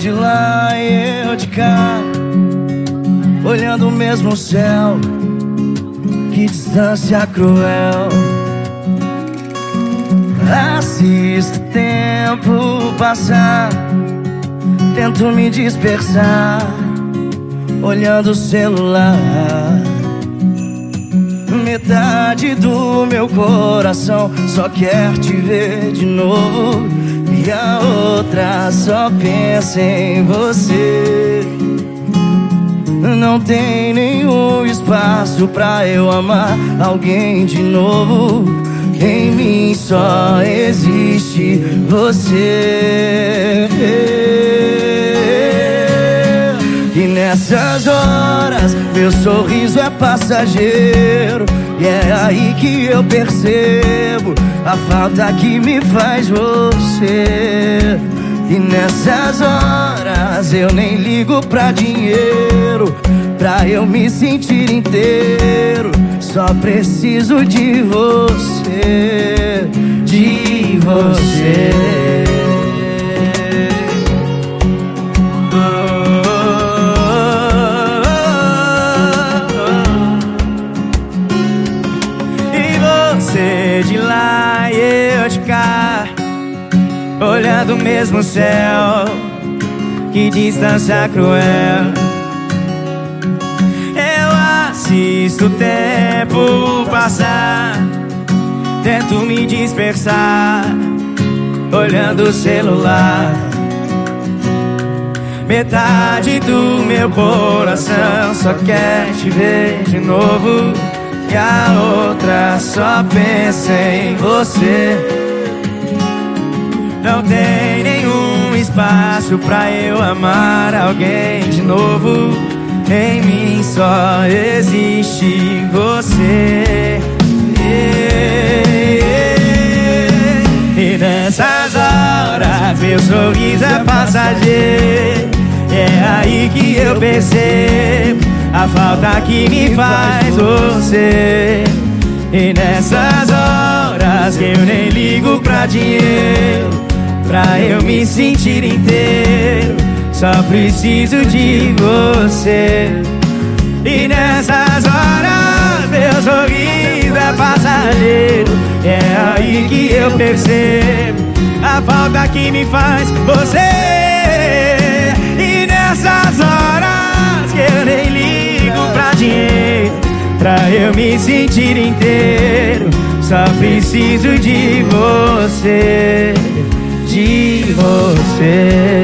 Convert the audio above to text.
De lá e eu de cá Olhando o mesmo céu Que distância cruel. Assisto o tempo passar Tento me dispersar Olhando o celular Metade do meu coração Só quer te ver de novo. E a outra só pensa em você. Não tem nenhum espaço pra eu amar alguém de novo. Em mim só existe você. E nessas horas meu sorriso é passageiro E é aí que eu percebo a falta que me faz você. E nessas horas eu nem ligo pra dinheiro Pra eu me sentir inteiro. Só preciso de você De você De lá e eu de cá Olhando o mesmo céu Que distância cruel. Eu assisto o tempo passar Tento me dispersar Olhando o celular. Metade do meu coração só quer te ver de novo e a outra só pensa em você. Não tem nenhum espaço pra eu amar alguém de novo. Em mim só existe você. E nessas horas meu sorriso é passageiro. É aí que eu percebo a falta que me faz você. E nessas horas eu nem ligo pra dinheiro Pra eu me sentir inteiro Só preciso de você. E nessas horas meu sorriso é passageiro É aí que eu percebo A falta que me faz você sentir inteiro. Só preciso de você De você